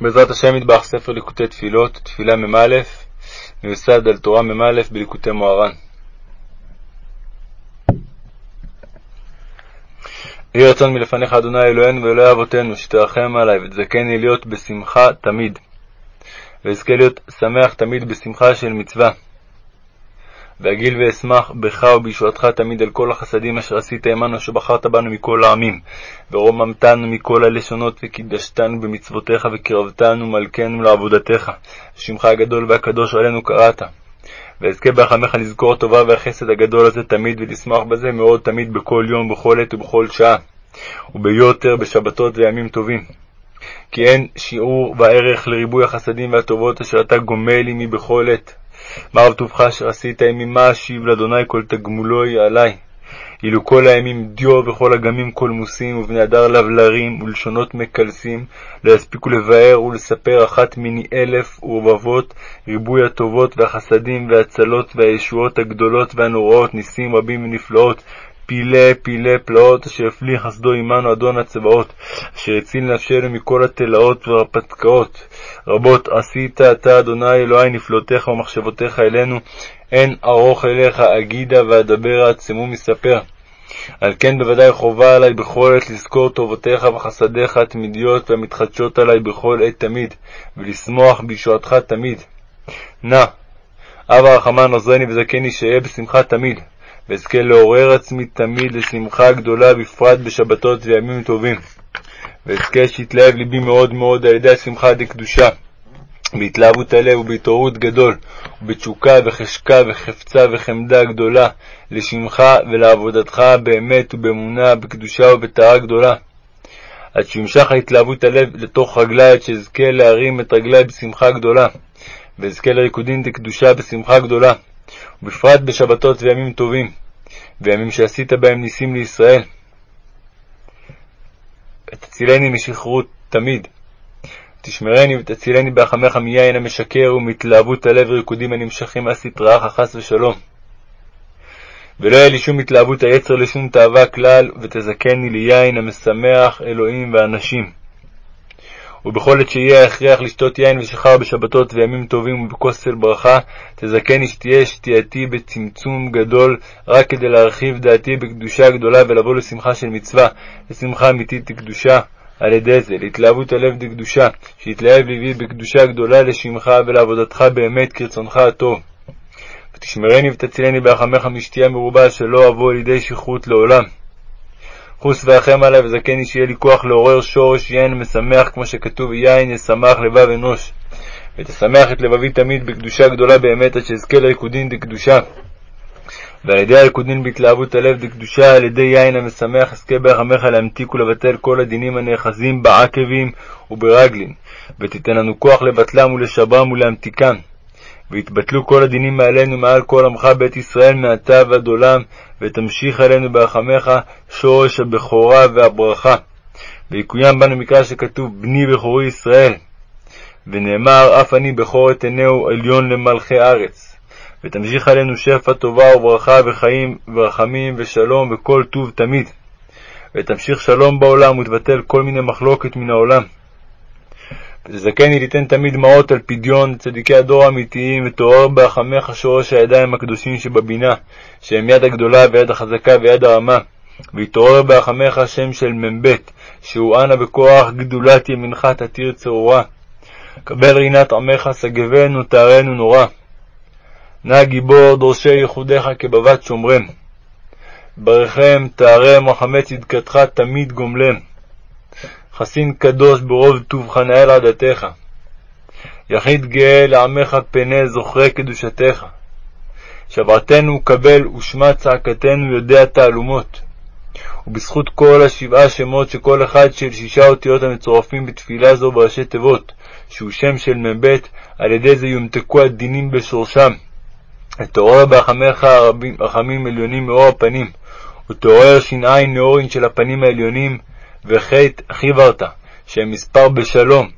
בעזרת השם מטבח ספר ליקוטי תפילות, תפילה מ"א, מיוסד על תורה מ"א בליקוטי מוהר"ן. יהי רצון מלפניך, אדוני אלוהינו ואלוהי אבותינו, שתרחם עלי ותזכני להיות בשמחה תמיד, ואזכה להיות שמח תמיד בשמחה של מצווה. ואגיל ואשמח בך ובישועתך תמיד על כל החסדים אשר עשית עמנו, אשר בחרת בנו מכל העמים, ורוממתנו מכל הלשונות, וקידשתנו במצוותיך, וקרבתנו מלכנו לעבודתך. שמך הגדול והקדוש עלינו קראת. ואזכה ברחמך לזכור הטובה והחסד הגדול הזה תמיד, ולשמח בזה מאוד תמיד בכל יום, בכל עת ובכל שעה, וביותר בשבתות וימים טובים. כי אין שיעור וערך לריבוי החסדים והטובות אשר אתה גומל עמי בכל עת. רב טובך אשר עשית עמי, מה אשיב לאדוני כל תגמולו יהיה עלי. אילו כל הימים דיו וכל אגמים קולמוסים, ובני הדר לבלרים ולשונות מקלסים, לא יספיקו לבאר ולספר אחת מני אלף ורבבות ריבוי הטובות והחסדים והצלות והישועות הגדולות והנוראות, ניסים רבים ונפלאות, פילי פילי פלאות, אשר יפליא חסדו עמנו אדון הצבאות, אשר הציל נפשנו מכל התלאות והרפתקאות. רבות עשית אתה, אדוני אלוהי, נפלאותיך ומחשבותיך אלינו, אין ארוך אליך אגידה ואדבר עצמו מספר. על כן בוודאי חובה עלי בכל עת לזכור טובותיך וחסדיך התמידיות והמתחדשות עלי בכל עת תמיד, ולשמוח בישועתך תמיד. נא, אב הרחמן עוזרני וזכני שאהיה בשמחה תמיד. ואזכה לעורר עצמי תמיד לשמחה גדולה, בפרט בשבתות וימים טובים. ואזכה שיתלהב ליבי מאוד מאוד על ידי השמחה דקדושה, בהתלהבות הלב ובהתעוררות גדול, ובתשוקה וחשקה וחפצה וחמדה גדולה, לשמך ולעבודתך באמת ובאמונה, בקדושה ובטהרה גדולה. עד שימשך התלהבות הלב לתוך רגלי, עד שאזכה להרים את רגלי בשמחה גדולה, ואזכה לריקודין דקדושה בשמחה גדולה. ובפרט בשבתות וימים טובים, וימים שעשית בהם ניסים לישראל. ותצילני משכרות תמיד. תשמרני ותצילני בהחמך מיין המשקר ומהתלהבות הלב וריקודים הנמשכים מהסטראך חס ושלום. ולא יהיה לי שום התלהבות היצר לשום תאווה כלל, ותזכני ליין המשמח אלוהים ואנשים. ובכל עת שיהיה ההכרח לשתות יין ושחר בשבתות וימים טובים ובכוס של ברכה, תזכני שתהיה שתייתי בצמצום גדול, רק כדי להרחיב דעתי בקדושה גדולה ולבוא לשמחה של מצווה, לשמחה אמיתית לקדושה. על ידי זה, להתלהבות הלב דקדושה, שיתלהב ליבי בקדושה גדולה לשמך ולעבודתך באמת כרצונך הטוב. ותשמרני ותצילני בהחמך משתייה מרובה, שלא אבוא לידי שכרות לעולם. חוס ואחם עלי וזכני שיהיה לי כוח לעורר שורש יין משמח, כמו שכתוב יין ישמח לבב אנוש. ותשמח את לבבי תמיד בקדושה גדולה באמת, עד שאזכה לריקודין דקדושה. ועל ידי הריקודין בהתלהבות הלב דקדושה, על ידי יין המשמח, אזכה ברחמך להמתיק ולבטל כל הדינים הנאחזים בעקבים וברגלין, ותיתן לנו כוח לבטלם ולשברם ולהמתיקם. ויתבטלו כל הדינים מעלינו מעל כל עמך בית ישראל מעתה ועד עולם, ותמשיך עלינו ברחמך שורש הבכורה והברכה. ויקוים בנו מקרא שכתוב בני בכורי ישראל. ונאמר אף אני בכור את עיניהו עליון למלכי ארץ. ותמשיך עלינו שפע טובה וברכה וחיים ורחמים ושלום וכל טוב תמיד. ותמשיך שלום בעולם ותבטל כל מיני מחלוקת מן העולם. ותזכני ליתן תמיד דמעות על פדיון צדיקי הדור האמיתיים, ותעורר בהחמך שורש הידיים הקדושים שבבינה, שהם יד הגדולה ויד החזקה ויד הרמה. ויתעורר בהחמך שם של מ"ב, שהוא אנא בכוח גדולת ימינך תתיר צרורה. קבל רינת עמך, שגבנו, תארנו נורא. נא גיבור דורשי ייחודיך כבבת שומרם. ברכם, תארם, רחמי צדקתך תמיד גומלם. חסין קדוש ברוב טובך נאה לעדתך. יחיד גאה לעמך פנה זוכרי קדושתך. שברתנו קבל ושמע צעקתנו יודע תעלומות. ובזכות כל השבעה שמות שכל אחד של שישה אותיות המצורפים בתפילה זו בראשי תיבות, שהוא שם של מ"ב, על ידי זה יומתקו הדינים בשורשם. ותעורר בהחמך רחמים עליונים מאור הפנים, ותעורר ש"ע נאורין של הפנים העליונים, וחטא חיברת, שהם מספר בשלום,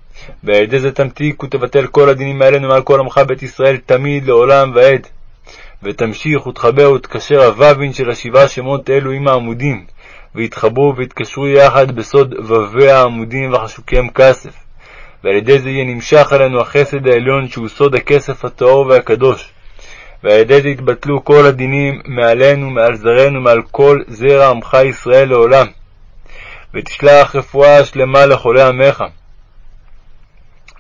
ועל ידי זה תמתיק ותבטל כל הדינים מעלינו מעל כל עמך בית ישראל תמיד לעולם ועד. ותמשיך ותחבר ותקשר הו"בין של השבעה שמות אלו עם העמודים, ויתחברו ויתקשרו יחד בסוד ו"בי העמודים וחשוקיהם כסף. ועל ידי זה יהיה נמשך עלינו החסד העליון שהוא סוד הכסף הטהור והקדוש. ועל ידי זה יתבטלו כל הדינים מעלינו, מעל זרענו, מעל כל זרע עמך ישראל לעולם. ותשלח רפואה שלמה לחולי עמך.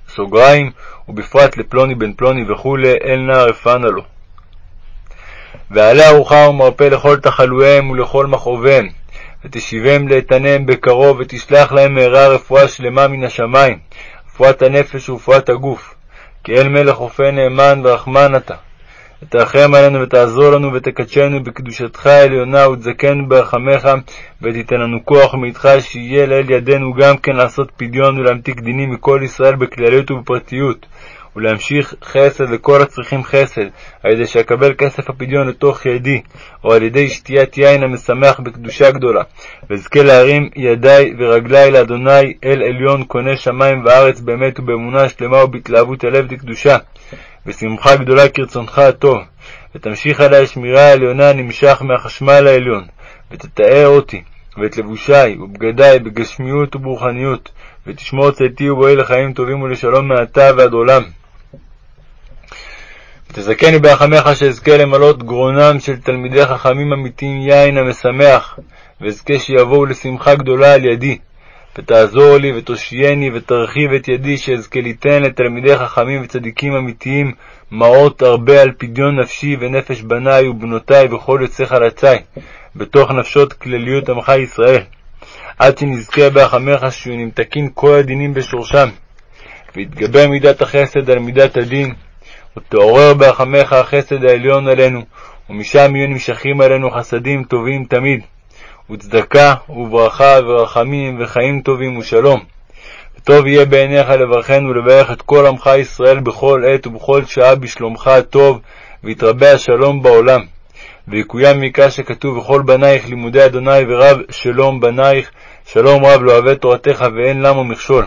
סוגריים, ובפרט לפלוני בן פלוני וכולי, אל נא רפאנה לו. ועלה ארוחה ומרפא לכל תחלואיהם ולכל מכאוביהם, ותשיבם לאיתניהם בקרוב, ותשלח להם מהרה רפואה שלמה מן השמיים, רפואת הנפש ורפואת הגוף. כי אל מלך רופא נאמן ורחמן אתה. ותרחם עלינו ותעזור לנו ותקדשנו בקדושתך העליונה ותזכנו ברחמך ותיתן לנו כוח מאיתך שיהיה לאל ידינו גם כן לעשות פדיון ולהמתיק דינים מכל ישראל בכלליות ובפרטיות ולהמשיך חסד לכל הצריכים חסד, על ידי שאקבל כסף הפדיון לתוך ידי, או על ידי שתיית יין המשמח בקדושה גדולה, ואזכה להרים ידי ורגלי לאדוני אל עליון קונה שמים וארץ באמת ובאמונה שלמה ובהתלהבות הלב לקדושה, ושמחה גדולה כרצונך הטוב, ותמשיך עלי השמירה העליונה הנמשך מהחשמל העליון, ותתאר אותי, ואת לבושי ובגדי בגשמיות וברוחניות, ותשמור צאתי ובואי לחיים טובים ולשלום מעתה ועד עולם. ותזכני ברחמך שאזכה למלות גרונם של תלמידי חכמים אמיתיים יין המשמח, ואזכה שיבואו לשמחה גדולה על ידי. ותעזור לי ותושייני ותרחיב את ידי שאזכה ליתן לתלמידי חכמים וצדיקים אמיתיים מעות הרבה על פדיון נפשי ונפש בניי ובנותיי וכל יוצאי חלצי, בתוך נפשות כלליות עמך ישראל, עד שנזכה ברחמך שיהיו נמתקין כל הדינים בשורשם, ויתגבר מידת החסד על מידת הדין, ותעורר ברחמך החסד העליון עלינו, ומשם יהיו נמשכים עלינו חסדים טובים תמיד, וצדקה וברכה ורחמים וחיים טובים ושלום. וטוב יהיה בעיניך לברכנו ולברך את כל עמך ישראל בכל עת ובכל שעה בשלומך הטוב, ויתרבה השלום בעולם. ויקוים מקרא שכתוב וכל בנייך לימודי אדוני ורב שלום בנייך, שלום רב לא אוהב תורתך ואין למה מכשול.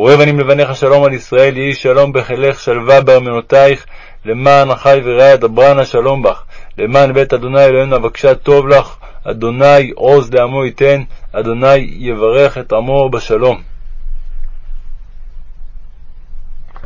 אוהב אני מלבניך שלום על ישראל, יהי שלום בחילך שלווה בארמנותייך, למען אחי ורעי אדברנה שלום בך, למען בית אדוני אלוהינו אבקשה טוב לך, אדוני עוז לעמו ייתן, אדוני יברך את עמו בשלום.